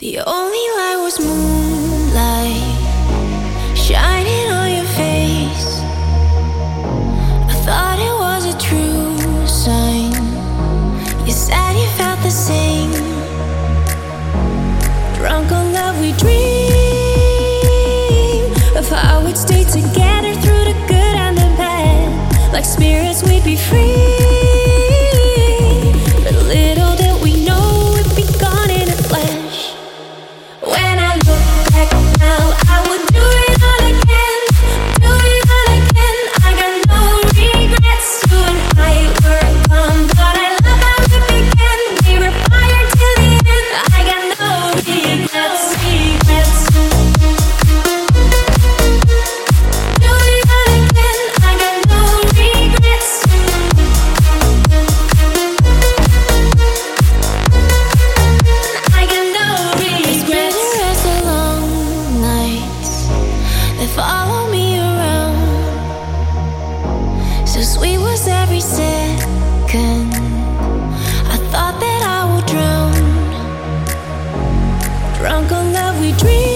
The only light was moonlight shining on your face. I thought it was a true sign. You said you felt the same. Drunk on love, we dream of how we'd stay together through the good and the bad, like spirits. 'Cause we was every second. I thought that I would drown. Drunk on love, we dream.